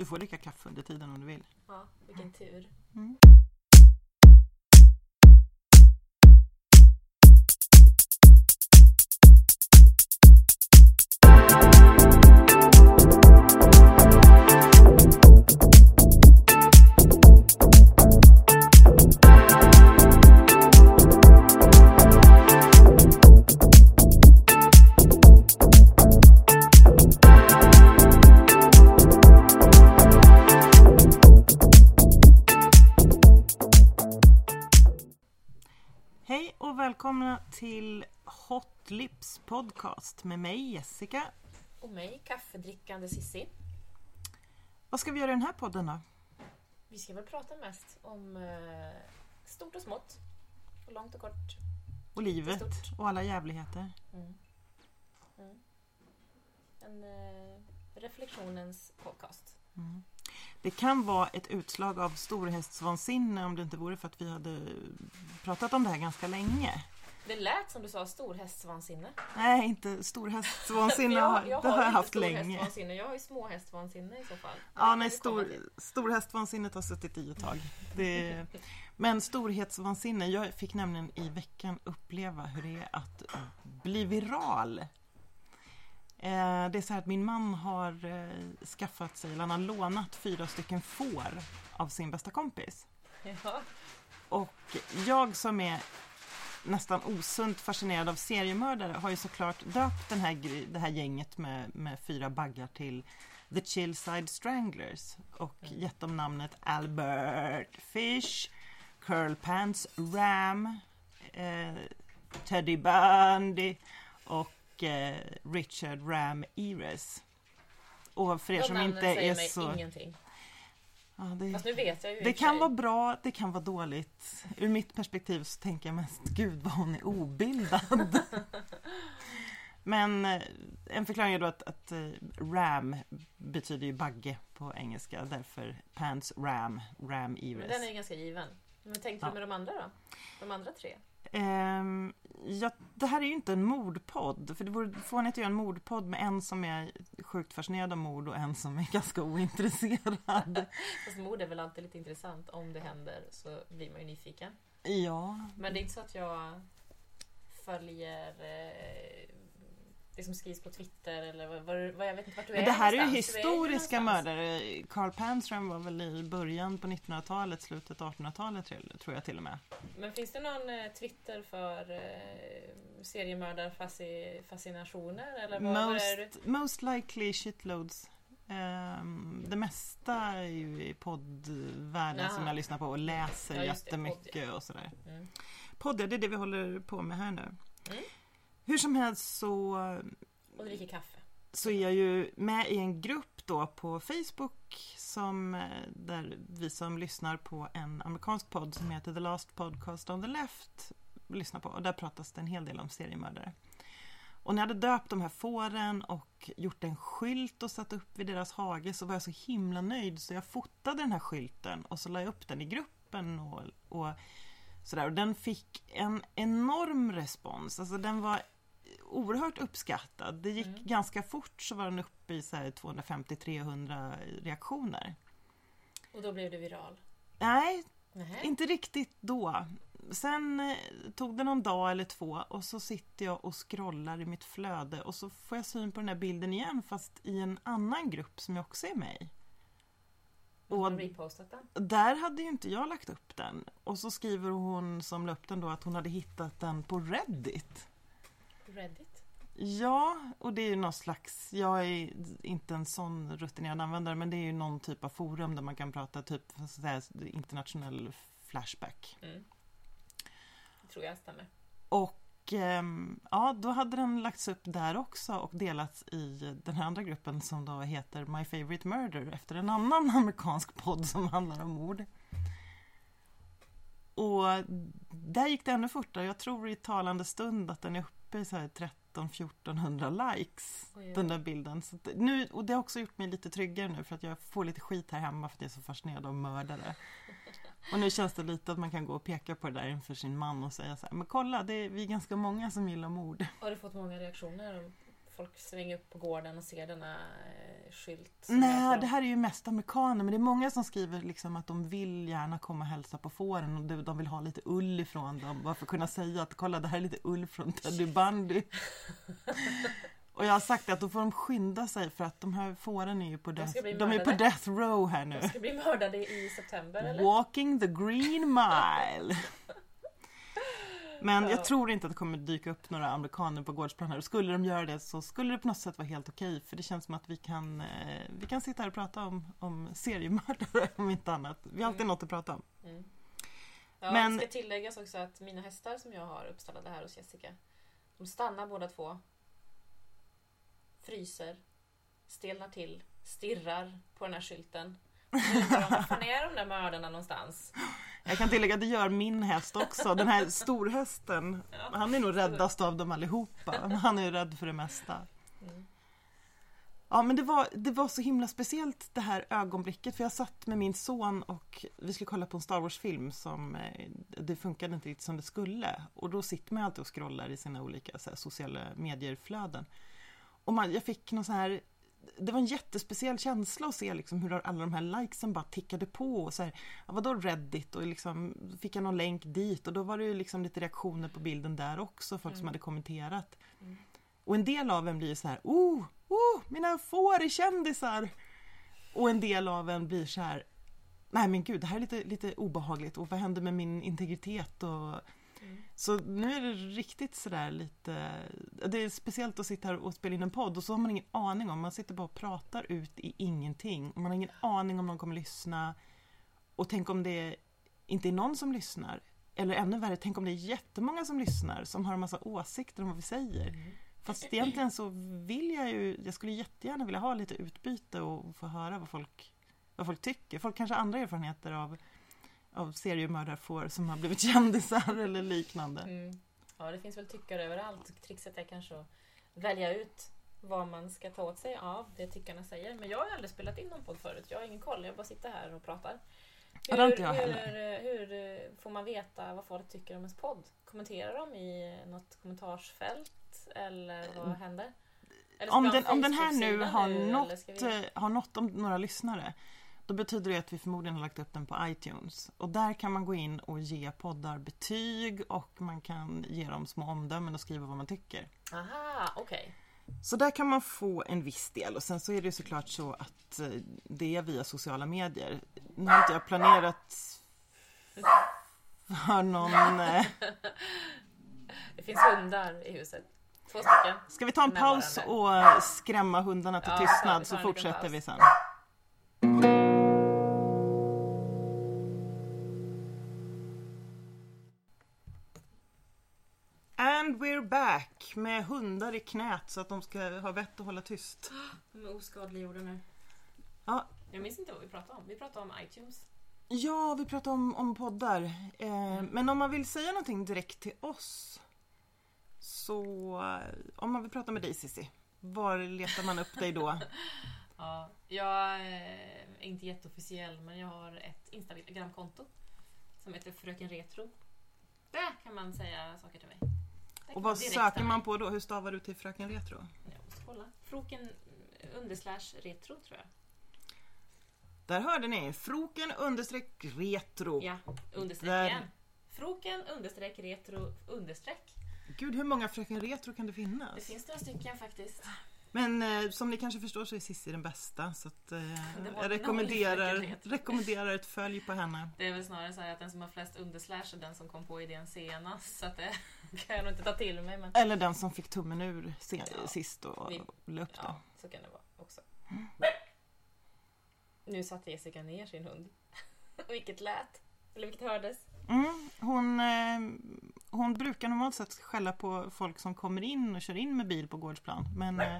Du får dricka kaffe under tiden om du vill. Ja, vilken tur. Mm. Till Hot Lips podcast med mig Jessica. Och mig, kaffedrickande Sissi. Vad ska vi göra i den här podden då? Vi ska väl prata mest om eh, stort och smått. Och långt och kort. Och livet och alla jävligheter. Mm. Mm. En eh, reflektionens podcast. Mm. Det kan vara ett utslag av storhästsvansinne om det inte vore för att vi hade pratat om det här ganska länge. Det lät som du sa storhästsvansinne. Nej, inte storhästsvansinne. Jag- det jag har jag haft länge. Jag har ju småhästsvansinne i så fall. Ja, Det nej, stor, till. storhästsvansinnet har suttit i ett tag. Det, men storhetsvansinne, jag fick nämligen i veckan uppleva hur det är att bli viral. Eh, Det är så här att min man har eh, skaffat sig, eller han har lånat fyra stycken får av sin bästa kompis. Ja. Och jag som är nästan osunt fascinerad av seriemördare har ju såklart döpt den här, det här gänget med, med fyra baggar till The Chillside Stranglers och Mm. gett dem namnet Albert Fish, Curl Pants Ram, eh, Teddy Bundy och eh, Richard Ram Eres. Och för er De som inte är så... ingenting. Ja, det... Fast nu vet jag ju Det kan sig. vara bra, det kan vara dåligt. Ur mitt perspektiv så tänker jag mest, gud vad hon är obildad. Men eh, en förklaring är då att, att eh, ram betyder ju bagge på engelska, därför pants ram, ram Men ears. den är ju ganska given. Men tänkte Ja. du med de andra då? De andra tre? Ehm, ja, det här är ju inte en mordpodd, för det vore fånigt att göra en mordpodd med en som är sjukt fascinerad av mord och en som är ganska ointresserad. Fast mord är väl alltid lite intressant. Om det händer så blir man ju nyfiken. ja, Men det är inte så att jag följer eh, det som skrivs på Twitter eller vad, vad, vad jag vet inte vart du Men är det här är ju historiska någonstans. mördare. Carl Panstram var väl i början på 1900-talet, slutet av 1800-talet tror- jag till och med. Men finns det någon eh, Twitter för eh, seriemördarfascinationer? Eller vad, vad är det? Most, most likely shitloads. Ehm, det mesta är ju i poddvärlden Jaha. som jag lyssnar på och läser Ja, just det, jättemycket och sådär. Mm. Podd, ja, det är det vi håller på med här nu. Mm. Hur som helst så Och dricker kaffe. så är jag ju med i en grupp då på Facebook som, där vi som lyssnar på en amerikansk podd som heter The Last Podcast on the Left lyssnar på. Och där pratas det en hel del om seriemördare. Och när jag hade döpt de här fåren och gjort en skylt och satt upp vid deras hage så var jag så himla nöjd så jag fotade den här skylten och så la jag upp den i gruppen och, och sådär. Och den fick en enorm respons. Alltså den var oerhört uppskattad. Det gick Mm. ganska fort så var den uppe i så här 250-300 reaktioner. Och då blev du viral. Nej, Nähä. inte riktigt då. Sen eh, tog det någon dag eller två och så sitter jag och scrollar i mitt flöde och så får jag syn på den här bilden igen fast i en annan grupp som jag också är med i. Har repostat den. där hade ju inte jag lagt upp den. Och så skriver hon som la upp den då att hon hade hittat den på Reddit. Reddit. Ja, och det är ju någon slags, jag är inte en sån rutinerad användare, men det är ju någon typ av forum där man kan prata typ så att säga, internationell flashback. Mm. Det tror jag stämmer. Och ja, då hade den lagts upp där också och delats i den här andra gruppen som då heter My Favorite Murder efter en annan amerikansk podd som handlar om mord. Och där gick det ännu fortare. Jag tror i talande stund att den är uppe i så här 13-1400 likes, Oj, den där bilden. Så nu, och det har också gjort mig lite tryggare nu för att jag får lite skit här hemma för att jag är så fascinerad av mördare. Och nu känns det lite att man kan gå och peka på det där inför sin man och säga så här, men kolla, det är, vi är ganska många som gillar mord. Har du fått många reaktioner folk svänger upp på gården och ser denna eh, skylt? Nej, det här är ju mest amerikaner men det är många som skriver liksom att de vill gärna komma och hälsa på fåren och de- de vill ha lite ull ifrån dem bara för att kunna säga att kolla det här är lite ull från Teddy Bundy. och jag har sagt att då får de skynda sig för att de här fåren är ju på, death, bli de är på death row här nu. De ska bli mördade i september eller? Walking the green mile. Men Ja. jag tror inte att det kommer dyka upp några amerikaner på gårdsplan här. Och skulle de göra det så skulle det på något sätt vara helt okej. För det känns som att vi kan, eh, vi kan sitta här och prata om, om seriemördare om inte annat. Vi har alltid Mm. något att prata om. Mm. Ja, Men- det ska tilläggas också att mina hästar som jag har uppstallade här hos Jessica, de stannar båda två. Fryser, stelnar till, stirrar på den här skylten. Var fan är de där mördarna någonstans? Jag kan tillägga att det gör min häst också. Den här storhästen. Ja. Han är nog räddast av dem allihopa. Han är ju rädd för det mesta. Mm. Ja men det var, det var så himla speciellt det här ögonblicket för jag satt med min son och vi skulle kolla på en Star Wars-film som eh, det funkade inte riktigt som det skulle. Och då sitter man alltid och scrollar i sina olika så här, sociala medier-flöden. Och man, jag fick någon så här det var en jättespeciell känsla att se liksom hur alla de här likesen bara tickade på och så här, ja, vadå Reddit och liksom fick jag någon länk dit och då var det ju liksom lite reaktioner på bilden där också, folk som Mm. hade kommenterat. Mm. Och en del av en blir så här, oh, oh, mina får är kändisar! Och en del av en blir så här, nej men gud, det här är lite, lite obehagligt och vad händer med min integritet? Och... Mm. Så nu är det riktigt sådär lite, det är speciellt att sitta här och spela in en podd och så har man ingen aning om, man sitter bara och pratar ut i ingenting. Och man har ingen aning om någon kommer lyssna. Och tänk om det inte är någon som lyssnar. Eller ännu värre, tänk om det är jättemånga som lyssnar som har en massa åsikter om vad vi säger. Mm. Fast egentligen så vill jag ju, jag skulle jättegärna vilja ha lite utbyte och få höra vad folk, vad folk tycker. Folk kanske har andra erfarenheter av, av seriemördarfår som har blivit kändisar eller liknande. Mm. Ja, det finns väl tyckare överallt. Trixet är kanske att välja ut vad man ska ta åt sig av det tyckarna säger. Men jag har aldrig spelat in någon podd förut. Jag har ingen koll. Jag bara sitter här och pratar. Ja, det har inte jag hur, heller. hur eh, får man veta vad folk tycker om ens podd? Kommenterar de i något kommentarsfält? Eller vad Mm. händer? Eller Om den, en om den här nu har nått, vi- eh, har nått om några lyssnare då betyder det att vi förmodligen har lagt upp den på iTunes. Och där kan man gå in och ge poddar betyg och man kan ge dem små omdömen och skriva vad man tycker. Aha, okej. Så där kan man få en viss del och sen så är det såklart så att eh, det är via sociala medier. Nu har inte jag planerat för någon... eh, Det finns hundar i huset. Två stycken. Ska vi ta en paus och skrämma hundarna till tystnad så fortsätter vi sen. we're back med hundar i knät så att de ska ha vett att hålla tyst. De är oskadliggjorda nu. Ja. Jag minns inte vad vi pratade om. Vi pratade om iTunes. Ja, vi pratar om, om poddar. Eh, men om man vill säga någonting direkt till oss så eh, om man vill prata med dig Cissi, var letar man upp dig då? Ja, jag eh, är inte jätteofficiell men jag har ett Instagramkonto som heter Fröken Retro. Där kan man säga saker till mig. Och vad söker man på då? Hur stavar du till Fröken Retro? Kolla. Froken underslash retro tror jag. Där hörde ni, Froken understreck retro. Ja, understreck Där- igen. Froken understreck retro understreck. Gud, hur många Fröken Retro kan det finnas? Det finns några stycken faktiskt. Men eh, som ni kanske förstår så är Cissi den bästa så att, eh, jag rekommenderar, rekommenderar ett följ på henne. Det är väl snarare så här att den som har flest underslash är den som kom på idén senast. Så att det kan jag nog inte ta till mig. Men Eller den som fick tummen ur se- Ja. sist och Vi- la upp det. ja, så kan det vara också. Nu satte Jessica ner sin hund. vilket lät. Eller vilket hördes. Mm, hon, eh, hon brukar normalt sett skälla på folk som kommer in och kör in med bil på gårdsplan. Men eh,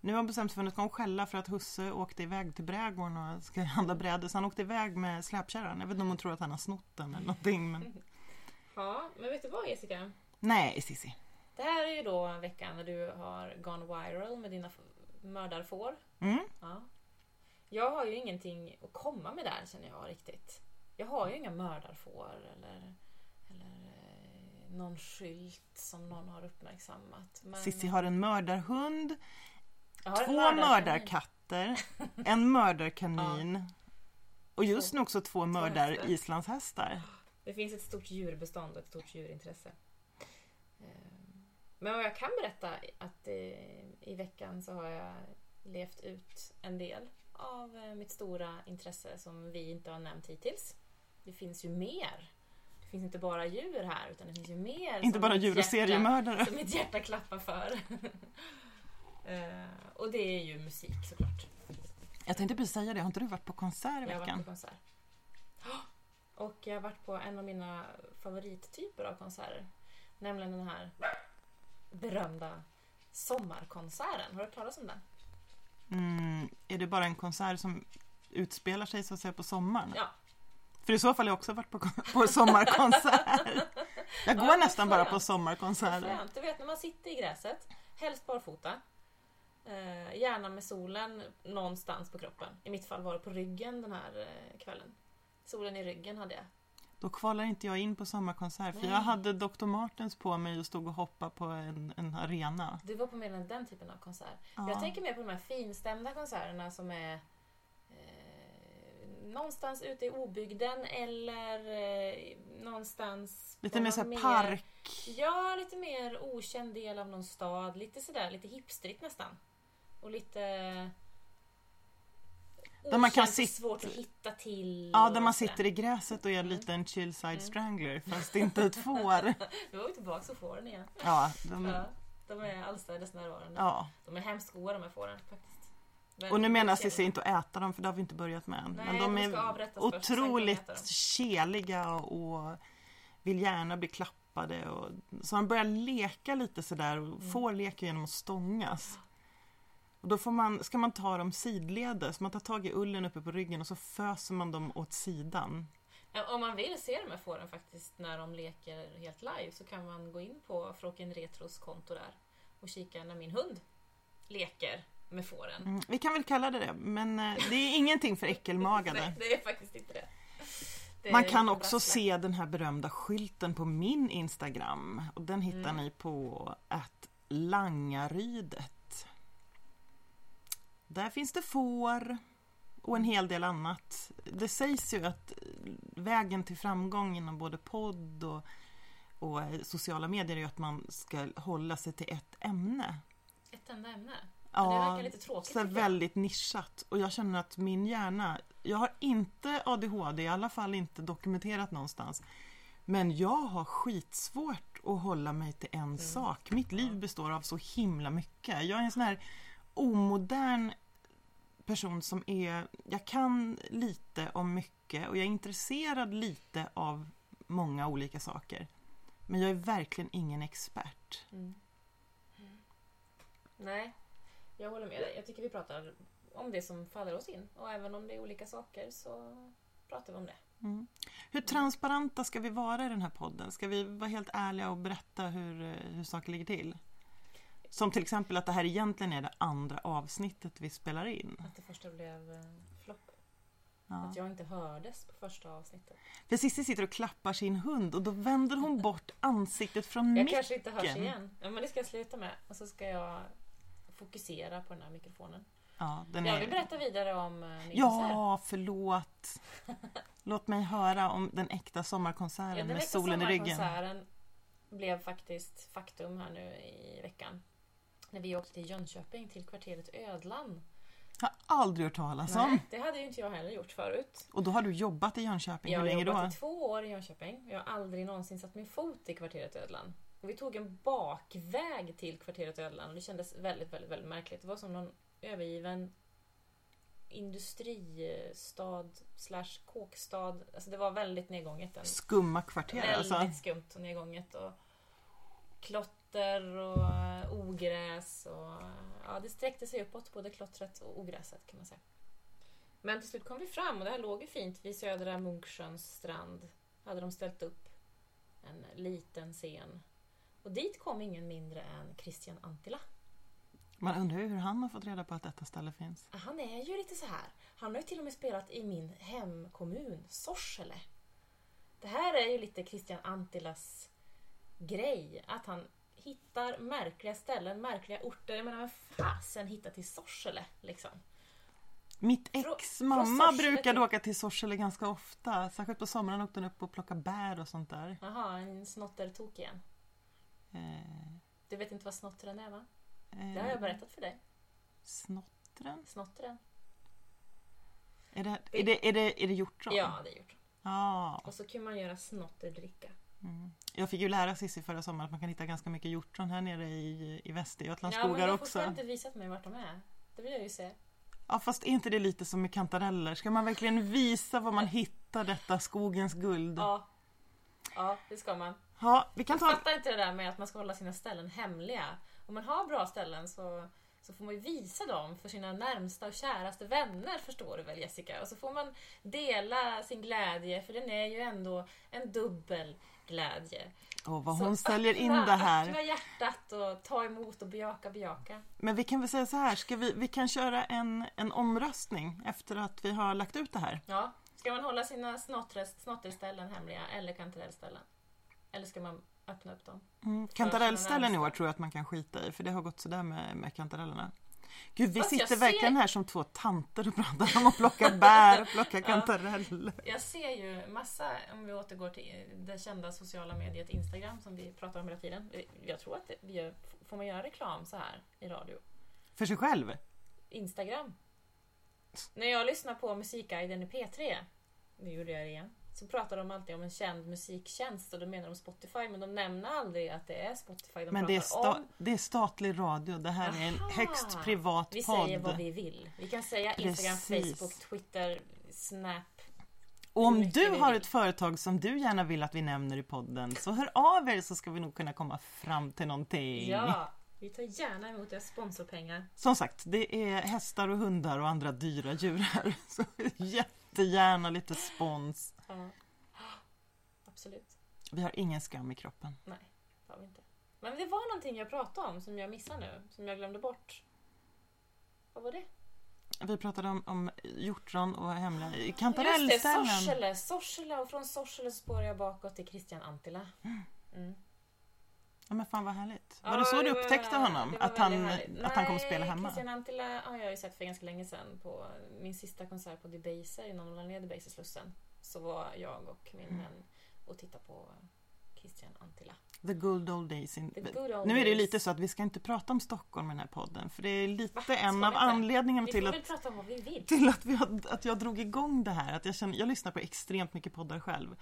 nu har hon bestämt sig för att nu ska hon skälla för att husse åkte iväg till brädgården och ska handla brädor. Så han åkte iväg med släpkärran. Jag vet inte om hon tror att han har snott den eller någonting. Men... Ja, men vet du vad Jessica? Nej, Cissi. Det här är ju då veckan när du har gone viral med dina mördarfår. Mm. Ja. Jag har ju ingenting att komma med där känner jag riktigt. Jag har ju inga mördarfår eller, eller någon skylt som någon har uppmärksammat. Men... Cissi har en mördarhund, en två mördarkatter, en mördarkanin och just nu också två hästar. mördarislandshästar. Det finns ett stort djurbestånd och ett stort djurintresse. Eh, Men vad jag kan berätta att eh, i veckan så har jag levt ut en del av eh, mitt stora intresse som vi inte har nämnt hittills. Det finns ju mer. Det finns inte bara djur här utan det finns ju mer. Inte bara djur och hjärta- seriemördare. Som mitt hjärta klappar för. Eh, och det är ju musik såklart. Jag tänkte precis säga det, har inte du varit på konsert i Jag har varit veckan? på konsert. Och jag har varit på en av mina favorittyper av konserter. Nämligen den här berömda sommarkonserten. Har du hört talas om den? Mm, är det bara en konsert som utspelar sig så att säga på sommaren? Ja. För i så fall har jag också varit på, på sommarkonsert. Jag går Ja, nästan bara på sommarkonserter. Skönt. Du vet när man sitter i gräset, helst barfota. Eh, gärna med solen någonstans på kroppen. I mitt fall var det på ryggen den här eh, kvällen. Solen i ryggen hade jag. Då kvalar inte jag in på sommarkonsert för Nej. jag hade Dr. Martens på mig och stod och hoppade på en, en arena. Du var på mer än den typen av konsert. Ja. Jag tänker mer på de här finstämda konserterna som är eh, någonstans ute i obygden eller eh, någonstans... Lite mer såhär park. Ja, lite mer okänd del av någon stad. Lite sådär, lite hipstrigt nästan. Och lite... Där man kan sitta- svårt att hitta till. Ja, där man sitter i gräset och är Mm. lite en chill side Mm. strangler fast inte ett får. Nu var vi tillbaka så fåren igen. Ja, de, Ja, de är allstädes närvarande. ja. De är hemskt goda de här fåren faktiskt. Och nu menar Cissi inte att äta dem för det har vi inte börjat med än. Nej, Men de de är först, otroligt keliga och vill gärna bli klappade. Och, så han börjar leka lite sådär och Mm. får leka genom att stångas. Och då får man, ska man ta dem sidledes, man tar tag i ullen uppe på ryggen och så föser man dem åt sidan. Om man vill se de här fåren faktiskt när de leker helt live så kan man gå in på Fröken Retros konto där och kika när min hund leker med fåren. Mm, vi kan väl kalla det det, men eh, det är ingenting för äckelmagade. Nej, det är faktiskt inte det. det Man kan också brasklapp. se den här berömda skylten på min Instagram och den hittar Mm. ni på att Langarydet. Där finns det får och en hel del annat. Det sägs ju att vägen till framgång inom både podd och, och eh, sociala medier är att man ska hålla sig till ett ämne. Ett enda ämne. Ja, det verkar lite tråkigt så väldigt nischat. Och jag känner att min hjärna, jag har inte ADHD, i alla fall inte dokumenterat någonstans. Men jag har skitsvårt att hålla mig till en sak. Mitt liv består av så himla mycket. Jag är en sån här omodern person som är, jag kan lite om mycket och jag är intresserad lite av många olika saker. Men jag är verkligen ingen expert. Mm. Nej, jag håller med dig. Jag tycker vi pratar om det som faller oss in. Och även om det är olika saker så pratar vi om det. Mm. Hur transparenta ska vi vara i den här podden? Ska vi vara helt ärliga och berätta hur, eh, hur saker ligger till? Som till exempel att det här egentligen är det andra avsnittet vi spelar in. Att det första blev eh, flopp. Ja. Att jag inte hördes på första avsnittet. För Cissi sitter och klappar sin hund och då vänder hon bort ansiktet från Jag micken. kanske inte hörs igen. Ja, men det ska jag sluta med. Och så ska jag fokusera på den här mikrofonen. Ja, den Jag vill är... berätta vidare om eh, min konsert. ja, förlåt. Låt mig höra om den äkta Ja, sommarkonserten den med äkta solen i ryggen. sommarkonserten blev faktiskt faktum här nu i veckan. När vi åkte till Jönköping till kvarteret Ödlan. Jag har aldrig hört talas om. Nej, det hade ju inte jag heller gjort förut. Och då har du jobbat i Jönköping. Jag Hur har länge jobbat då? i två år i Jönköping. Jag har aldrig någonsin satt min fot i kvarteret Ödlan. Och vi tog en bakväg till kvarteret Ödlan och det kändes väldigt, väldigt, väldigt märkligt. Det var som någon övergiven industristad slash kåkstad. Alltså det var väldigt nedgånget. Skumma kvarter väldigt alltså. skumt och nedgånget. Och klotter och eh, ogräs. Och, ja, det sträckte sig uppåt, både klottret och ogräset kan man säga. Men till slut kom vi fram och det här låg ju fint vid södra Munksjöns strand. Hade de ställt upp en liten scen. Och dit kom ingen mindre än Christian Antila. Man undrar ju hur han har fått reda på att detta ställe finns. Han är ju lite så här. Han har ju till och med spelat i min hemkommun Sorsele. Det här är ju lite Christian Antilas grej att han hittar märkliga ställen, märkliga orter. Jag menar, vem fasen hittar till Sorsele liksom? Mitt ex mamma brukade till- åka till Sorsele ganska ofta. Särskilt på sommaren åkte hon upp och plockade bär och sånt där. Jaha, en snottertok igen. Eh, Du vet inte vad snottren är va? eh, Det har jag berättat för dig. Snottren? Snottren. Är det, är det, är det, är det hjortron? Ja, det är gjort. Ja. Och så kan man göra snotterdricka. Mm. Jag fick ju lära Cissi förra sommaren att man kan hitta ganska mycket hjortron här nere i, i Västergötlands Ja, men skogar du har också. fortfarande inte visat mig vart de är. Det vill jag ju se. Ja fast är inte det lite som med kantareller? Ska man verkligen visa var man hittar detta skogens guld? Ja. Ja, det ska man. Ja, vi kan Jag ta... fattar inte det där med att man ska hålla sina ställen hemliga. Om man har bra ställen så, så får man ju visa dem för sina närmsta och käraste vänner förstår du väl Jessica? Och så får man dela sin glädje för den är ju ändå en dubbel glädje. Åh, vad Så hon säljer in öppna- det här. Öppna hjärtat och ta emot och bejaka, bejaka. Men vi kan väl säga så här, ska vi, vi kan köra en, en omröstning efter att vi har lagt ut det här. Ja. Ska man hålla sina snotterställen hemliga eller kantarellställen? Eller ska man öppna upp dem? Mm. Kantarellställen i år tror jag att man kan skita i för det har gått sådär med, med kantarellerna. Gud, vi Fast sitter ser- verkligen här som två tanter och pratar om att plocka bär och plocka kantareller. Jag ser ju massa, om vi återgår till det kända sociala mediet Instagram som vi pratar om hela tiden. Jag tror att vi gör, får man göra reklam så här i radio? För sig själv. Instagram. När jag lyssnar på Musikguiden i P3, nu gjorde jag det igen, så pratar de alltid om en känd musiktjänst och då menar de Spotify men de nämner aldrig att det är Spotify de Men det är, sta- det är statlig radio. Det här är en Aha. högst privat Vi podd. säger vad vi vill. Vi kan säga Instagram, Precis. Facebook, Twitter, Snap. Och om du vi har ett företag som du gärna vill att vi nämner i podden så hör av er så ska vi nog kunna komma fram till någonting. Ja, vi tar gärna emot era sponsorpengar. Som sagt, det är hästar och hundar och andra dyra djur här. Så jättegärna lite spons. Ja. Absolut. Vi har ingen skam i kroppen. Nej, det har vi inte. Men det var någonting jag pratade om som jag missade nu, som jag glömde bort. Vad var det? Vi pratade om, om hjortron och hemliga Just det, kantarellställen. Sorsele. Sorsele och från Sorsele spårar jag bakåt till Christian Antila. Mm. Ja, men fan vad härligt. Ja, var det så du var- upptäckte honom? var Att han, härligt. att han kom Nej, spela hemma? Christian Antila har jag ju sett för ganska länge sedan på min sista konsert på Debaser innan de lade ner Debaser-slussen. Så var jag och min Mm. vän och tittade på Christian Antila. The good old days. In... Good old Nu är det ju lite så att vi ska inte prata om Stockholm i den här podden. För det är lite Va? En av anledningarna till att väl prata om vad vi vill. till att, vi har, att jag drog igång det här. Att jag, känner, jag lyssnar på extremt mycket poddar själv.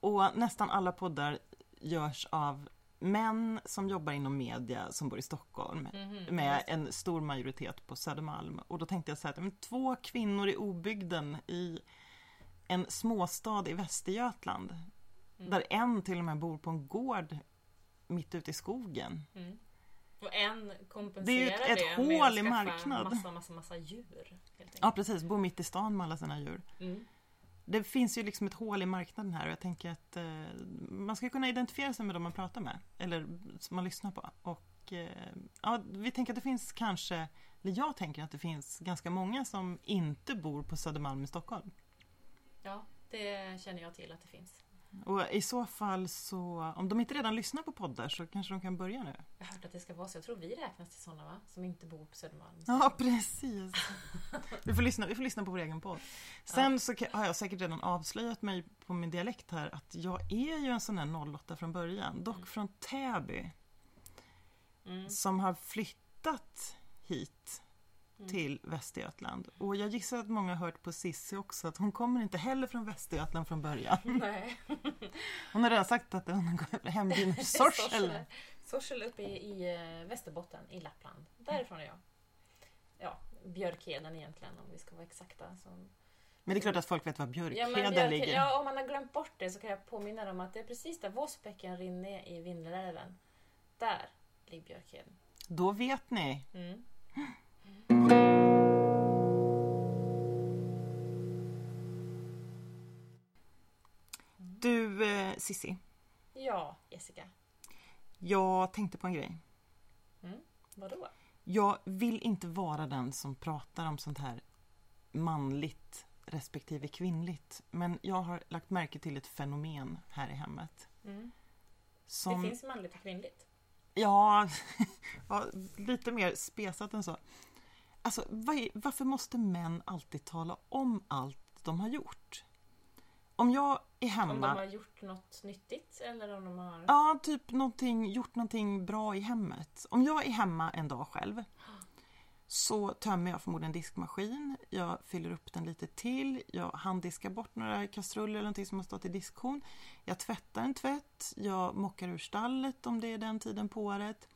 Och nästan alla poddar görs av män som jobbar inom media som bor i Stockholm. Mhm, Med en stor majoritet på Södermalm. Och då tänkte jag så här, att, men två kvinnor i obygden i en småstad i Västergötland. Mm. Där en till och med bor på en gård mitt ute i skogen. Mm. Och en kompenserar Det är ju ett- ett det med hål att i skaffa marknad. Massa, massa, massa djur. Ja precis, bor mitt i stan med alla sina djur. Mm. Det finns ju liksom ett hål i marknaden här och jag tänker att eh, man ska kunna identifiera sig med de man pratar med. Eller som man lyssnar på. Och eh, ja, vi tänker att det finns kanske, eller jag tänker att det finns ganska många som inte bor på Södermalm i Stockholm. Ja, det känner jag till att det finns. Och i så fall så, om de inte redan lyssnar på poddar så kanske de kan börja nu. Jag har hört att det ska vara så. Jag tror vi räknas till sådana va? Som inte bor på Södermalm. Ja, precis. Vi får lyssna, vi får lyssna på vår egen podd. Sen så ka- har jag säkert redan avslöjat mig på min dialekt här att jag är ju en sån här 08 från början. Dock från Täby. Mm. Som har flyttat hit Mm. till Västergötland. Och jag gissar att många har hört på Sissi också att hon kommer inte heller från Västergötland från början. Nej. Hon har redan sagt att hon går hembyn Sorsele. Sorsele uppe i, i eh, Västerbotten i Lappland. Därifrån är jag. Ja, Björkheden egentligen om vi ska vara exakta. Så. Men det är klart att folk vet var Ja, Björkheden men Björke- ligger. ja, om man har glömt bort det så kan jag påminna dem att det är precis där Vossbäcken rinner i Vindelälven. Där ligger Björkheden. Då vet ni. Mm. Du eh, Sissi, Ja, Jessica. jag tänkte på en grej. Vadå? Jag vill inte vara den som pratar om sånt här manligt respektive kvinnligt. Men jag har lagt märke till ett fenomen här i hemmet. Mm. Som, Det finns manligt och kvinnligt. ja, ja, lite mer spesat än så. Alltså, varför måste män alltid tala om allt de har gjort? Om jag är Om hemma... de har gjort något nyttigt eller om de har... Ja, typ någonting, gjort någonting bra i hemmet. Om jag är hemma en dag själv så tömmer jag förmodligen diskmaskin, jag fyller upp den lite till, jag handdiskar bort några kastruller eller någonting som har stått i diskhon. Jag tvättar en tvätt, jag mockar ur stallet om det är den tiden på året.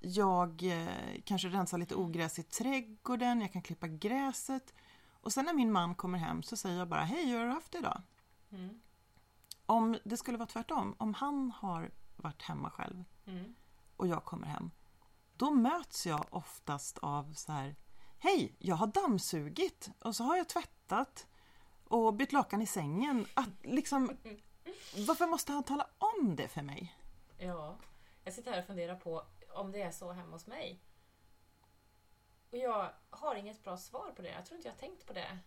Jag eh, kanske rensar lite ogräs i trädgården, jag kan klippa gräset. Och sen när min man kommer hem så säger jag bara Hej, hur har du haft det idag? Mm. Om det skulle vara tvärtom, om han har varit hemma själv Mm. och jag kommer hem, då möts jag oftast av så här Hej, jag har dammsugit och så har jag tvättat och bytt lakan i sängen. Att liksom, varför måste han tala om det för mig? Ja, jag sitter här och funderar på om det är så hemma hos mig. Och jag har inget bra svar på det. Jag tror inte jag har tänkt på det.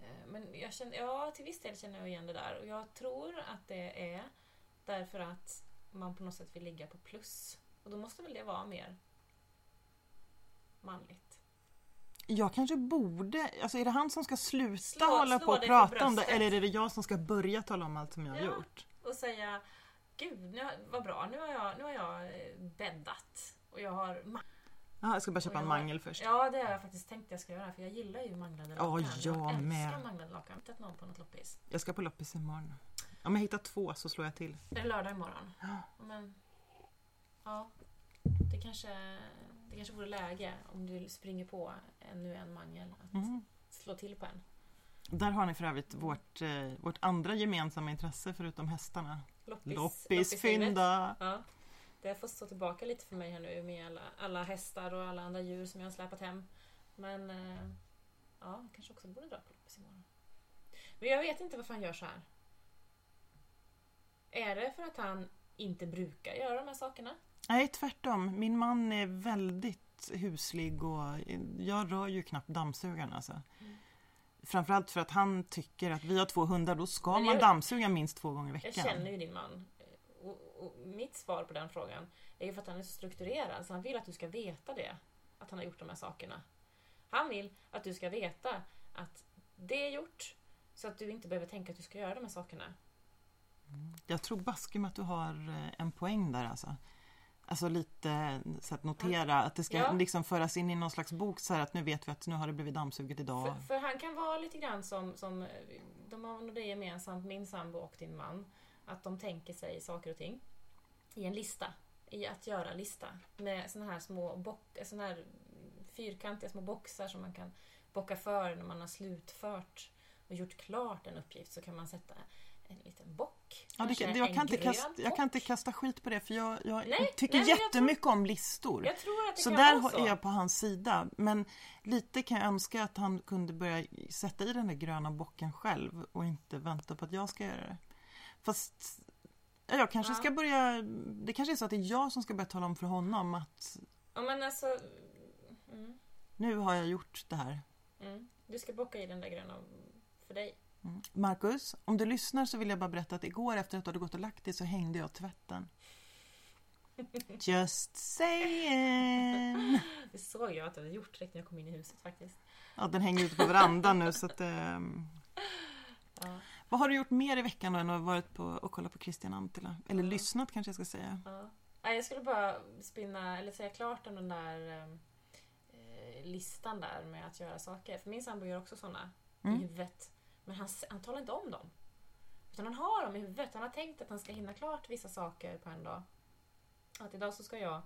Eh, Men jag känner, ja, till viss del känner jag igen det där. Och jag tror att det är därför att man på något sätt vill ligga på plus. Och då måste väl det vara mer manligt. Jag kanske borde, alltså är det han som ska sluta Slå- hålla slå på och prata om det eller är det jag som ska börja tala om allt som jag har Ja. gjort? Och säga Gud, nu, vad bra, nu har, jag, nu har jag eh, bäddat. Och jag har Ja, jag ska bara köpa en jag mangel först. Ja, det har jag faktiskt tänkt att jag ska göra. För jag gillar ju manglade Ja, lakan. jag med. älskar manglade lakan. Jag någon på något loppis. Jag ska på loppis imorgon. Om jag hittar två så slår jag till. Är det lördag imorgon? Ja. Men, ja. Det kanske, det kanske vore läge om du springer på ännu en mangel att Mm. slå till på en. Där har ni för övrigt vårt, eh, vårt andra gemensamma intresse förutom hästarna. Loppis, Loppisfynda! Ja. Det får stå tillbaka lite för mig här nu med alla, alla hästar och alla andra djur som jag har släpat hem. Men eh, ja, kanske också borde dra på loppis imorgon. Men jag vet inte varför han gör så här. Är det för att han inte brukar göra de här sakerna? Nej, tvärtom. Min man är väldigt huslig och jag rör ju knappt dammsugaren alltså. Mm. Framförallt för att han tycker att vi har två hundar, då ska Men man jag- dammsuga minst två gånger i Jag veckan. känner ju din man. Och, och mitt svar på den frågan är ju för att han är så strukturerad. Så han vill att du ska veta det. Att han har gjort de här sakerna. Han vill att du ska veta att det är gjort. Så att du inte behöver tänka att du ska göra de här sakerna. Jag tror baske att du har eh, en poäng där alltså. Alltså lite så att notera att det ska Ja. liksom föras in i någon slags bok så här att nu vet vi att nu har det blivit dammsuget idag. För, för han kan vara lite grann som, som eh, de har nog det gemensamt, min sambo och din man. Att de tänker sig saker och ting i en lista. I att göra lista. Med såna här små bock, såna här fyrkantiga små boxar som man kan bocka för när man har slutfört och gjort klart en uppgift. Så kan man sätta en liten bock. Ja, det, jag, kan inte kasta, jag kan inte kasta skit på det för jag, jag Nej, tycker nej, jag jättemycket om listor. Jag tror att det Så där så. är jag på hans sida. Men lite kan jag önska att han kunde börja sätta i den där gröna bocken själv och inte vänta på att jag ska göra det. Fast ja, jag kanske Ja. ska börja... Det kanske är så att det är jag som ska börja tala om för honom att Ja, men alltså... Mm, nu har jag gjort det här. mm. Du ska bocka i den där gröna för dig. Marcus, om du lyssnar så vill jag bara berätta att igår efter att du hade gått och lagt dig så hängde jag tvätten. Just saying! Det såg jag att du hade gjort direkt när jag kom in i huset faktiskt. Ja, den hänger ute på verandan nu så att... ehm, Ja, Vad har du gjort mer i veckan då än att ha varit på och kollat på Christian Antila? Eller Ja. lyssnat kanske jag ska säga. ja. Jag skulle bara spinna, eller säga klart om den där eh, listan där med att göra saker. För min sambo gör också såna i Mm. huvudet. Men han, han talar inte om dem. Utan han har dem i huvudet. Han har tänkt att han ska hinna klart vissa saker på en dag. Att idag så ska jag,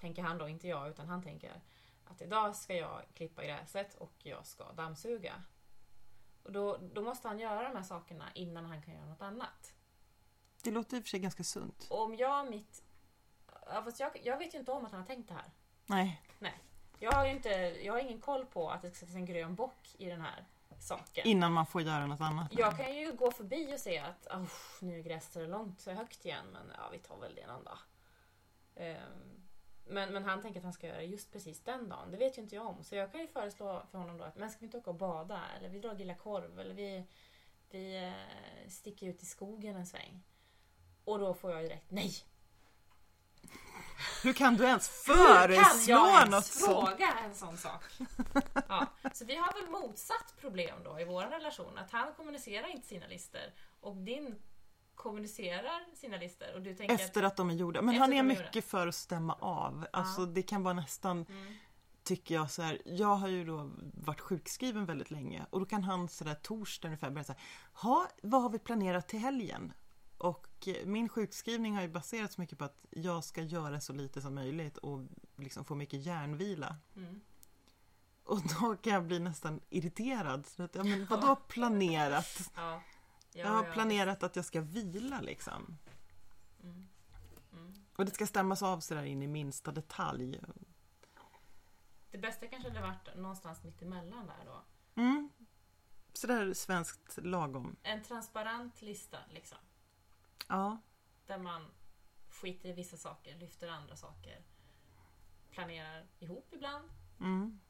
tänker han då, inte jag, utan han tänker att idag ska jag klippa gräset och jag ska dammsuga. Och då, då måste han göra de här sakerna innan han kan göra något annat. Det låter i och för sig ganska sunt. Och om jag mitt... Ja, fast jag, jag vet ju inte om att han har tänkt det här. Nej, Jag har ju inte, jag har ingen koll på att det ska sättas en grön bock i den här saken. innan man får göra något annat. Jag kan ju gå förbi och se att oh, nu är gräset långt så högt igen men ja, vi tar väl det någon dag. Ehm, men, men han tänker att han ska göra just precis den dagen. Det vet ju inte jag om. Så jag kan ju föreslå för honom då att men ska vi inte åka och bada? Eller vi drar och grillar korv? Eller vi, vi eh, sticker ut i skogen en sväng? Och då får jag direkt nej. Hur kan du ens Hur kan föreslå jag något ens sånt? fråga en sån sak? Ja, så vi har väl motsatt problem då i vår relation. Att han kommunicerar inte sina listor och din kommunicerar sina listor och du tänker Efter att de är gjorda. Men han är mycket för att stämma av. Alltså det kan vara nästan, Mm. tycker jag så här. Jag har ju då varit sjukskriven väldigt länge och då kan han sådär torsdag ungefär börja säga, ha, vad har vi planerat till helgen? Och eh, min sjukskrivning har ju baserats mycket på att jag ska göra så lite som möjligt och liksom få mycket hjärnvila. Mm. Och då kan jag bli nästan irriterad. Så att, ja, men vadå planerat? Ja. Ja, Jag har ja. planerat att jag ska vila liksom. Mm. Mm. Och det ska stämmas av sådär in i minsta detalj. Det bästa kanske hade varit någonstans mitt emellan där då. Mm. Sådär svenskt lagom. En transparent lista liksom. Ja. Där man skiter i vissa saker, lyfter andra saker. Planerar ihop ibland. Mm.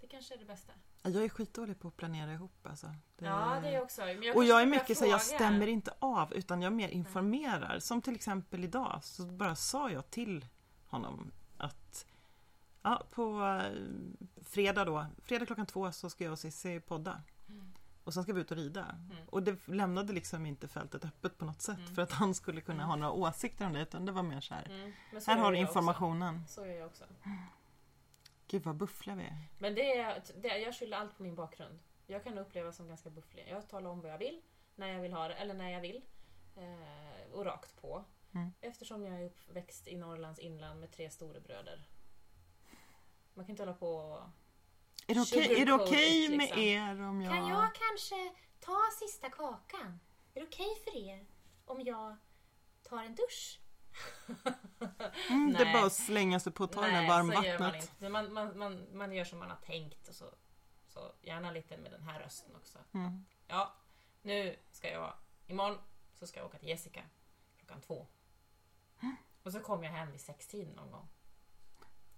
Det kanske är det bästa. Jag är skitdålig på att planera ihop alltså. Det- Ja, det är jag också. Jag Och jag är mycket så jag stämmer inte av utan jag mer informerar. Som till exempel idag så bara sa jag till honom att ja, på eh, fredag då, fredag klockan två så ska jag och Cissi podda. Mm. Och sen ska vi ut och rida. Och det lämnade liksom inte fältet öppet på något sätt Mm. för att han skulle kunna Mm. ha några åsikter om det utan det var mer så här. Mm. Så Här har du informationen. Också. Så gör jag också. Gud vad buffliga vi är. Men det är, det jag skyller allt på min bakgrund. Jag kan upplevas som ganska bufflig. Jag talar om vad jag vill, när jag vill ha det, eller när jag vill. Eh, och rakt på. Mm. Eftersom jag är uppväxt i Norrlands inland med tre storebröder. Man kan inte hålla på och... Är det okej är det Sugarcoat okej it, med liksom. er om jag... Kan jag kanske ta sista kakan? Är det okej för er om jag tar en dusch? Mm, det är bara att slänga sig på man varmvattnet. inte. Man, man, man, man gör som man har tänkt och så, så gärna lite med den här rösten också. Mm. Ja, nu ska jag, imorgon så ska jag åka till Jessica klockan två. Och så kommer jag hem vid sextiden någon gång.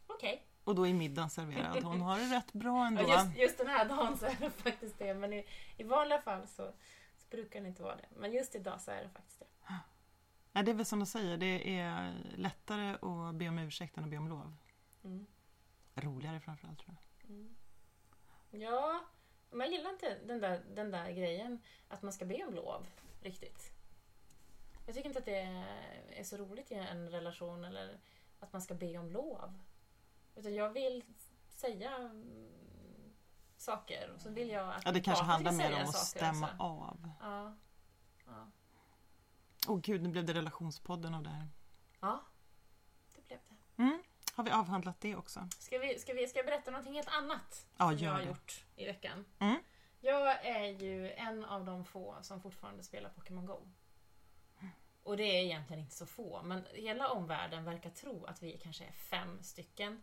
Okej. Och då är middagen serverad. Hon har det rätt bra ändå. Ja, just, just den här dagen så är det faktiskt det. Men i, i vanliga fall så, så brukar det inte vara det. Men just idag så är det faktiskt det. Ja, det är väl som du säger, det är lättare att be om ursäkt än att be om lov. Mm. Roligare framförallt tror jag. Mm. Ja, jag gillar inte den där, den där grejen att man ska be om lov riktigt. Jag tycker inte att det är så roligt i en relation eller att man ska be om lov. Utan jag vill säga mm, saker och så vill jag att Ja, det kanske handlar mer om att stämma också. av. Ja. Ja. Åh gud, nu blev det relationspodden av det här. ja, det blev det. Mm. Har vi avhandlat det också? Ska, vi, ska, vi, ska jag berätta någonting helt annat Ja, som jag har det. gjort i veckan? Mm. Jag är ju en av de få som fortfarande spelar Pokémon Go. Och det är egentligen inte så få, men hela omvärlden verkar tro att vi kanske är fem stycken.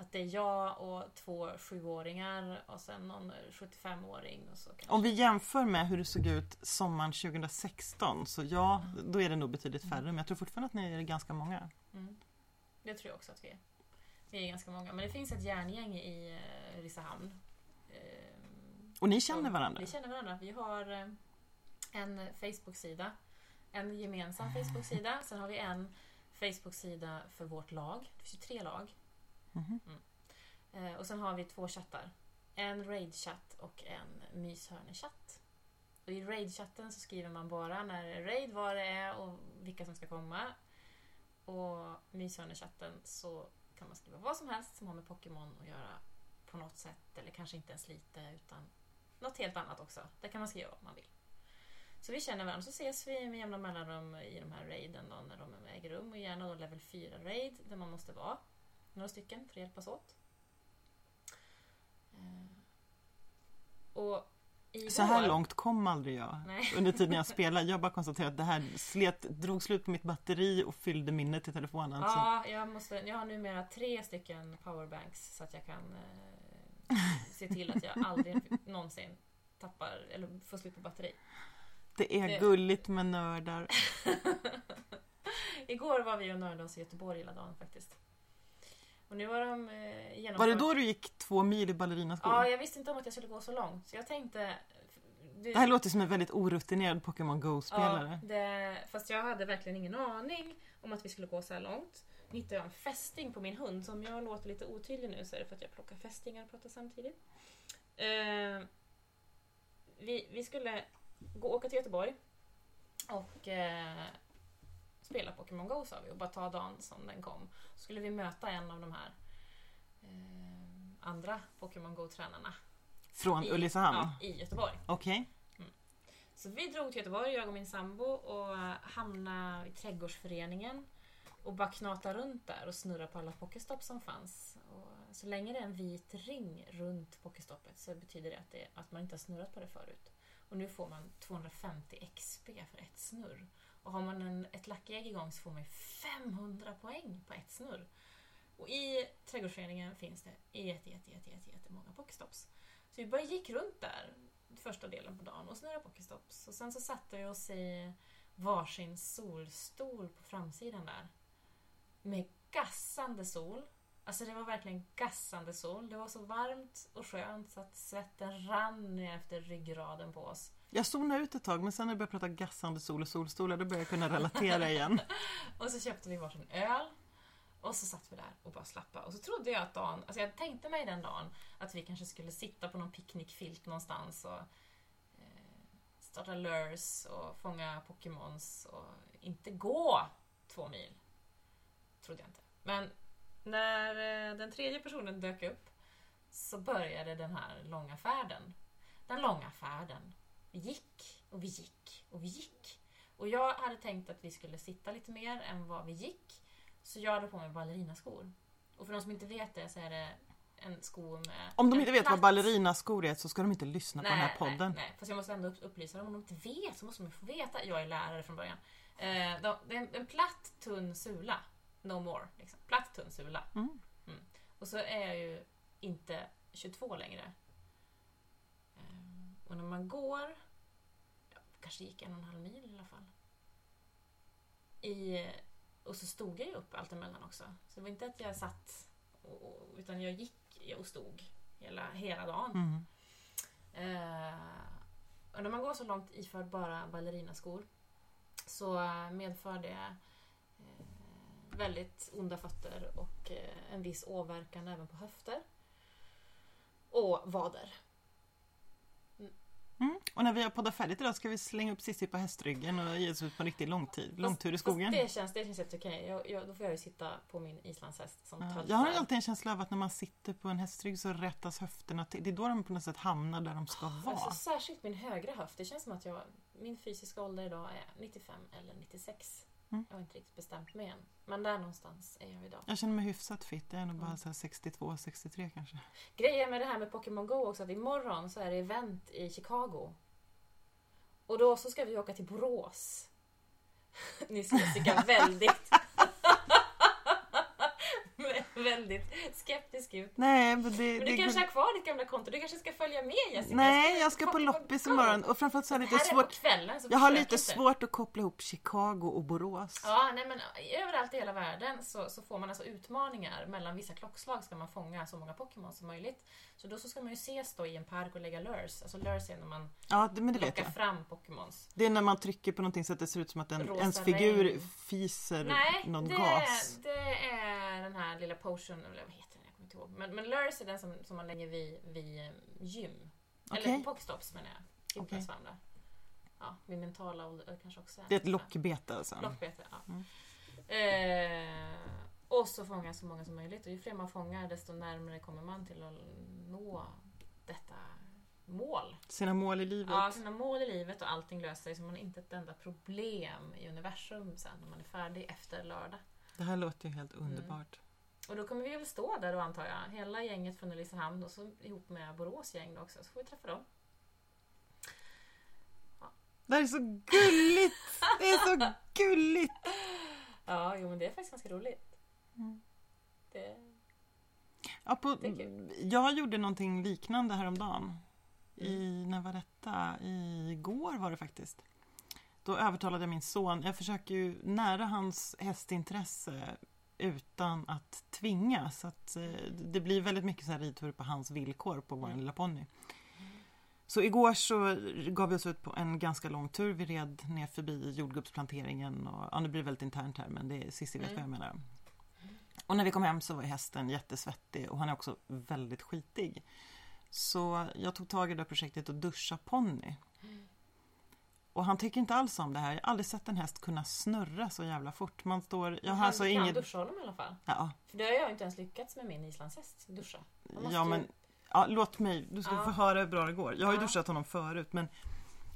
Att det är jag och två sjuåringar och sen någon 75-åring och så kanske. Om vi jämför med hur det såg ut sommaren 2016 så ja, då är det nog betydligt färre. Men jag tror fortfarande att ni är ganska många. Mm. Det tror jag också att vi är. Vi är ganska många, men det finns ett järngäng i eh, Risehamn. Ehm, Och ni känner varandra? Vi känner varandra. Vi har eh, en Facebook-sida. En gemensam Facebook-sida. Sen har vi en Facebook-sida för vårt lag. Det finns ju tre lag. Mm. Eh, och sen har vi två chattar. En raid-chatt och en myshörnechatt. Och I raid-chatten så skriver man bara när det är raid, vad det är och vilka som ska komma. Och myshörnechatten så kan man skriva vad som helst som har med Pokémon att göra på något sätt. Eller kanske inte ens lite utan något helt annat också. Där kan man skriva vad man vill. Så vi känner varandra. Så ses vi med jämna mellanrum i de här raiden då, när de äger rum. Och gärna då level 4 raid där man måste vara några stycken för att hjälpas åt. Eh, Och igår, Så här långt kom aldrig jag Nej. under tiden jag spelade. Jag bara konstaterade att det här slet, drog slut på mitt batteri och fyllde minnet i telefonen. Så Ja, jag, måste, jag har numera tre stycken powerbanks så att jag kan eh, se till att jag aldrig någonsin tappar eller får slut på batteri. det är det- gulligt med nördar. Igår var vi och nördade oss i Göteborg hela dagen faktiskt. Och nu har de eh, genomfört... Var det då du gick två mil i ballerinaskor? Ja, jag visste inte om att jag skulle gå så långt. Så jag tänkte det, Det här låter som en väldigt orutinerad Pokémon Go-spelare. Ja, det, fast jag hade verkligen ingen aning om att vi skulle gå så här långt. Nu hittade jag en fästing på min hund. Så om jag låter lite otydlig nu så är det för att jag plockar fästingar och pratar samtidigt. Eh, vi, vi skulle gå, åka till Göteborg och eh, spela Pokémon Go sa vi och bara ta dagen som den kom. Så skulle vi möta en av de här eh, andra Pokémon Go-tränarna Från i, Ulricehamn? ja, i Göteborg. Okej. Så vi drog till Göteborg, jag och min sambo, och hamnade i trädgårdsföreningen. Och bara knata runt där och snurra på alla pokestopp som fanns. Och så länge det är en vit ring runt pokestoppet så betyder det att, det att man inte har snurrat på det förut. Och nu får man 250 XP för ett snurr. Och har man en, ett lackägg igång så får man ju 500 poäng på ett snurr. Och i trädgårdsföreningen finns det jätte, jätte, jätte, jätte, jättemånga pokestops. Så vi bara gick runt där första delen på dagen och snurrade pokestops. Och sen så satte vi oss i varsin solstol på framsidan där. Med gassande sol. Alltså det var verkligen gassande sol. Det var så varmt och skönt så att svetten rann ner efter ryggraden på oss. Jag zonade ut ett tag men sen när jag började prata gassande sol och solstolar då började jag kunna relatera igen. Och så köpte vi varsin öl. Och så satt vi där och bara slappa. Och så trodde jag att dagen, alltså jag tänkte mig den dagen att vi kanske skulle sitta på någon picknickfilt någonstans och eh, starta lures och fånga Pokémons och inte gå två mil. Trodde jag inte. Men när eh, den tredje personen dök upp så började den här långa färden. Den långa färden. Vi gick och vi gick och vi gick. Och jag hade tänkt att vi skulle sitta lite mer än vad vi gick. Så jag hade på mig ballerinaskor. Och för de som inte vet det så är det en sko med... Om de inte vet vad platt- ballerinaskor är så ska de inte lyssna på den här podden. Nej, nej, fast jag måste ändå upp- upplysa dem. Om de inte vet så måste de få veta. Jag är lärare från början. Eh, de, det är en, en platt, tunn sula. No more. Liksom. Platt, tunn sula. Mm. Och så är jag ju inte 22 längre. Eh, och när man går, ja, kanske gick en och en halv mil i alla fall. I, och så stod jag ju upp allt emellan också. Så det var inte att jag satt, och, och, utan jag gick och stod hela, hela dagen. Mm. Eh, och när man går så långt iförd bara ballerinaskor så medför det väldigt onda fötter och eh, en viss åverkan även på höfter. Och vader. Mm. Och när vi har poddat färdigt idag ska vi slänga upp Cissi på hästryggen och ge oss ut på en riktig långtid, långtur i Fast skogen. det känns, det känns helt okej. Jag, jag, då får jag ju sitta på min islandshäst som Ja, töltar. Jag har alltid en känsla av att när man sitter på en hästrygg så rättas höfterna till. Det är då de på något sätt hamnar där de ska vara. Alltså, särskilt min högra höft. Det känns som att jag, min fysiska ålder idag är 95 eller 96. Mm. Jag har inte riktigt bestämt mig än. Men där någonstans är jag idag. Jag känner mig hyfsat fit. Jag är nog bara Mm. så här 62, 63 kanske. Grejen med det här med Pokémon Go också att imorgon så är det event i Chicago. Och då så ska vi åka till Borås. Ni ser Jessica väldigt väldigt skeptisk ut. Nej, men det... Men du det kanske har kvar ditt gamla konto? Du kanske ska följa med Jessica? Nej, jag ska på Pokémon loppis Go. imorgon och framförallt så har jag Det lite på svårt kvällen, Jag har lite inte. svårt att koppla ihop Chicago och Borås. Ja, nej men överallt i hela världen så, så får man alltså utmaningar. Mellan vissa klockslag ska man fånga så många Pokémon som möjligt. Så då så ska man ju ses då i en park och lägga lures. Alltså lures är när man Ja, det, men det lockar jag. fram Pokémons. Det är när man trycker på någonting så att det ser ut som att en, Rosa ens figur regn. fiser Nej, någon det, gas. det är den här lilla potion, eller vad heter den? Jag kommer inte ihåg. Men, men lures är den som, som man lägger vid, vid eh, gym. Okej. Eller Pokestops menar jag. Där. Ja, vid mentala ålder kanske också. Det är ett lockbete alltså. Lockbete, ja. Mm. Eh, och så fånga så många som möjligt. Och ju fler man fångar desto närmare kommer man till att nå detta mål. Sina mål i livet. Ja, sina mål i livet och allting löser sig så man har inte ett enda problem i universum sen när man är färdig efter lördag. Det här låter ju helt Mm. underbart. Och då kommer vi väl stå där då antar jag. Hela gänget från Ulricehamn och så ihop med Borås gäng då också. Så får vi träffa dem. Det här är så gulligt! Det är så gulligt! Ja, jo men det är faktiskt ganska roligt. Mm. Det... Ja, på, Det jag gjorde någonting liknande häromdagen. I, när var detta? Igår var det faktiskt. Då övertalade jag min son. Jag försöker ju nära hans hästintresse utan att tvinga. Så att eh, det blir väldigt mycket så här ridtur på hans villkor på vår Mm. lilla ponny. Så igår så gav vi oss ut på en ganska lång tur. Vi red ner förbi jordgubbsplanteringen och ja, nu blir det väldigt internt här men det är Cissi vet Mm. vad jag menar. Och när vi kom hem så var hästen jättesvettig och han är också väldigt skitig. Så jag tog tag i det här projektet och duscha ponny. Och han tycker inte alls om det här. Jag har aldrig sett en häst kunna snurra så jävla fort. Man står... Jag har Han alltså kan inget... duscha honom i alla fall. Ja, För det har jag inte ens lyckats med min islandshäst. Duscha. Ja ju- men... Ja, låt mig, du ska Ja. få höra hur bra det går. Jag har ju Ja. duschat honom förut men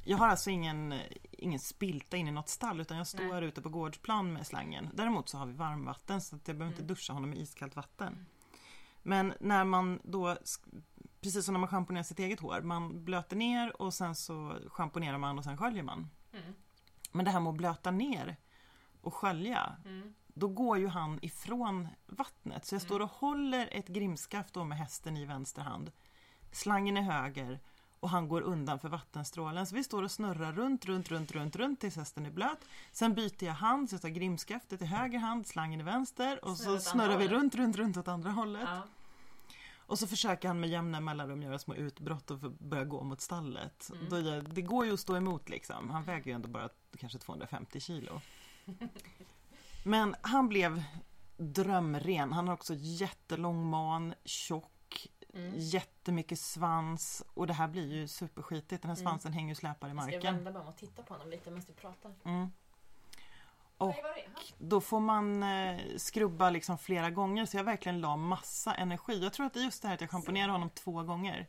jag har alltså ingen, ingen spilta in i något stall utan jag står Nej. ute på gårdsplan med slangen. Däremot så har vi varmvatten så att jag behöver Mm. inte duscha honom med iskallt vatten. Men när man då, precis som när man schamponerar sitt eget hår, man blöter ner och sen så schamponerar man och sen sköljer man. Mm. Men det här med att blöta ner och skölja, Mm. då går ju han ifrån vattnet. Så jag står och håller ett grimskaft då med hästen i vänster hand. Slangen i höger och han går undan för vattenstrålen. Så vi står och snurrar runt, runt, runt, runt, runt tills hästen är blöt. Sen byter jag hand, så jag tar grimskaftet i höger hand, slangen i vänster och så snurrar vi runt, runt, runt åt andra hållet. Ja. Och så försöker han med jämna mellanrum göra små utbrott och börja gå mot stallet. Mm. Då är, det går ju att stå emot liksom. Han väger ju ändå bara kanske 250 kilo. Men han blev drömren. Han har också jättelång man, tjock, Mm. jättemycket svans och det här blir ju superskitigt. Den här Mm. svansen hänger ju släpar i Jag ska marken. vända om och titta på honom lite medan du pratar. Mm. Och då får man eh, skrubba liksom flera gånger så jag verkligen la massa energi. Jag tror att det är just det här att jag schamponerade honom två gånger.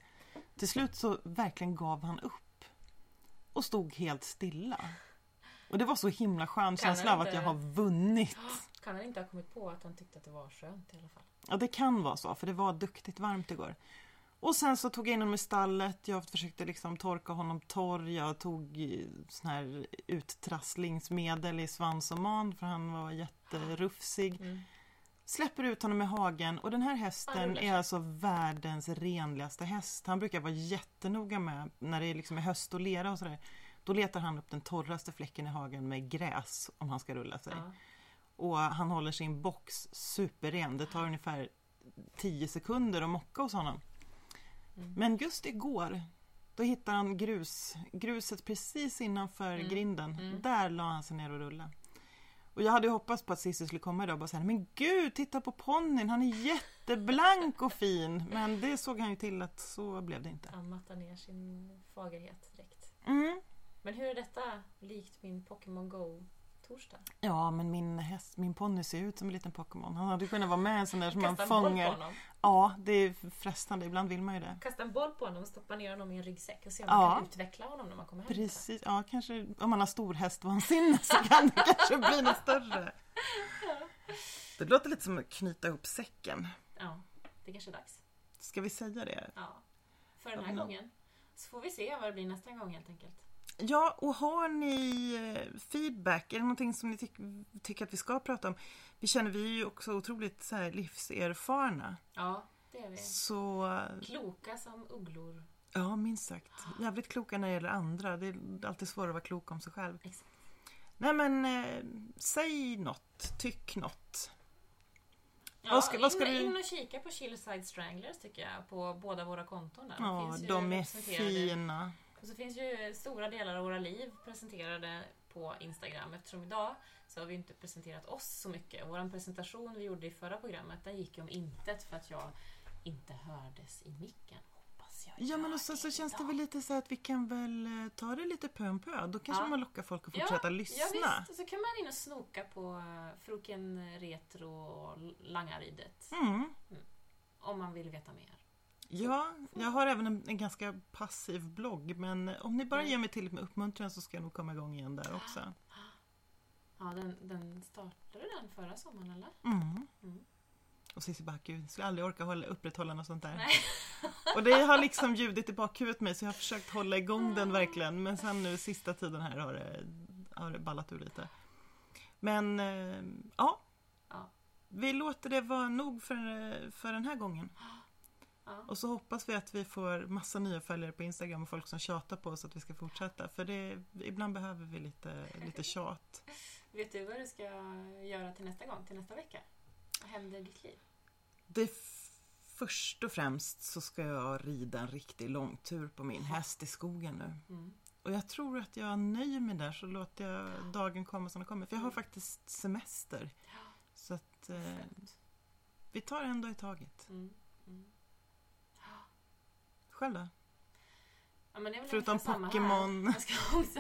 Till slut så verkligen gav han upp. Och stod helt stilla. Och det var så himla skön känsla av att jag har vunnit. Kan han inte ha kommit på att han tyckte att det var skönt i alla fall? Ja det kan vara så för det var duktigt varmt igår. Och sen så tog jag in honom i stallet, jag försökte liksom torka honom torr, jag tog eh, sån här uttrasslingsmedel i svans och man för han var jätterufsig. Mm. Släpper ut honom i hagen och den här hästen är alltså världens renligaste häst. Han brukar vara jättenoga med när det är liksom är höst och lera och sådär. Då letar han upp den torraste fläcken i hagen med gräs om han ska rulla sig. Ja. Och han håller sin box superren. Det tar ungefär 10 sekunder att mocka hos honom. Mm. Men just igår då hittade han grus, gruset precis innanför Mm. grinden. Mm. Där la han sig ner och rullade. Och jag hade ju hoppats på att Cissi skulle komma idag och bara säga Men gud, titta på ponnyn, han är jätteblank och fin. Men det såg han ju till att så blev det inte. Han mattar ner sin fagerhet direkt. Mm. Men hur är detta likt min Pokémon Go-torsdag? Ja, men min häst, min ponny ser ut som en liten Pokémon. Han hade kunnat vara med en sån där som man Kasta en boll på fångar. honom. Ja, det är frestande. Ibland vill man ju det. Kasta en boll på honom och stoppa ner honom i en ryggsäck och se om Ja. man kan utveckla honom när man kommer hem. Precis, ja kanske om man har storhästvansinne så kan det kanske bli något större. Det låter lite som att knyta ihop säcken. Ja, det kanske är dags. Ska vi säga det? Ja. För den Ja, här gången. Så får vi se vad det blir nästa gång helt enkelt. Ja, och har ni eh, feedback? Är det någonting som ni tyck- tycker att vi ska prata om? Vi känner, vi är ju också otroligt så här, livserfarna. Ja, det är vi. Så Kloka som ugglor. ja, minst sagt. Jävligt kloka när det gäller andra. Det är alltid svårare att vara klok om sig själv. Exakt. Nej men, eh, säg något. Tyck något. Ja, Vad ska- vad ska in, du- in och kika på Chillside Stranglers tycker jag. På båda våra konton där. Ja, finns ju de är fina. Och så finns ju stora delar av våra liv presenterade på Instagram. Eftersom idag så har vi inte presenterat oss så mycket. Vår presentation vi gjorde i förra programmet den gick ju om intet för att jag inte hördes i micken. Hoppas jag Ja men och sen så känns det väl lite så att vi kan väl eh, ta det lite pö om pö. Då kanske Ja. man lockar folk att fortsätta Ja lyssna. visst, och så kan man in och snoka på eh, Froken Retro och Langaridet. Mm. Om man vill veta mer. Ja, jag har även en, en ganska passiv blogg men om ni bara Mm. ger mig tillräckligt med uppmuntran så ska jag nog komma igång igen där också. Ja, den, den startade den förra sommaren eller? Mm. Mm. Och Cissi bara, gud, jag skulle aldrig orka hålla, upprätthålla något sånt där. Nej. Och det har liksom ljudit i bakhuvudet mig så jag har försökt hålla igång den verkligen. Men sen nu sista tiden här har det, har det ballat ur lite. Men eh, ja, Ja. vi låter det vara nog för, för den här gången. Ja. Och så hoppas vi att vi får massa nya följare på Instagram och folk som tjatar på oss att vi ska fortsätta. För det, ibland behöver vi lite, lite tjat. Vet du vad du ska göra till nästa gång, till nästa vecka? Vad händer i ditt liv? Det först och främst så ska jag rida en riktig långtur på min häst i skogen nu. Mm. Och jag tror att jag nöjer mig där så låter jag dagen komma som den kommer. För jag har Mm. faktiskt semester. Så att eh, vi tar en dag i taget. Mm. Själv då? Ja, Förutom. Pokémon. Jag ska, också,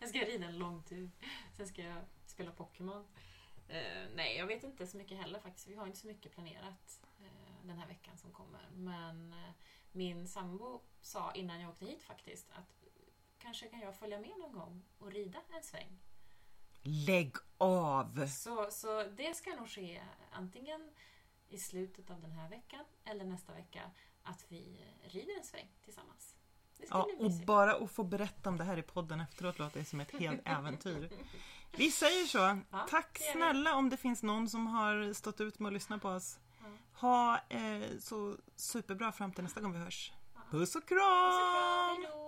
jag ska rida en lång tur. Sen ska jag spela Pokémon. Eh, nej, jag vet inte så mycket heller faktiskt. Vi har inte så mycket planerat eh, den här veckan som kommer. Men eh, min sambo sa innan jag åkte hit faktiskt att kanske kan jag följa med någon gång och rida en sväng. Lägg av! Så, så det ska nog ske antingen i slutet av den här veckan eller nästa vecka att vi rider en sväng tillsammans. Ja, och bara att få berätta om det här i podden efteråt låter det som ett helt äventyr. Vi säger så. Ja, Tack snälla om det finns någon som har stått ut med att lyssna på oss. Ja. Ha eh, så superbra fram till nästa gång vi hörs. Puss och Puss och kram!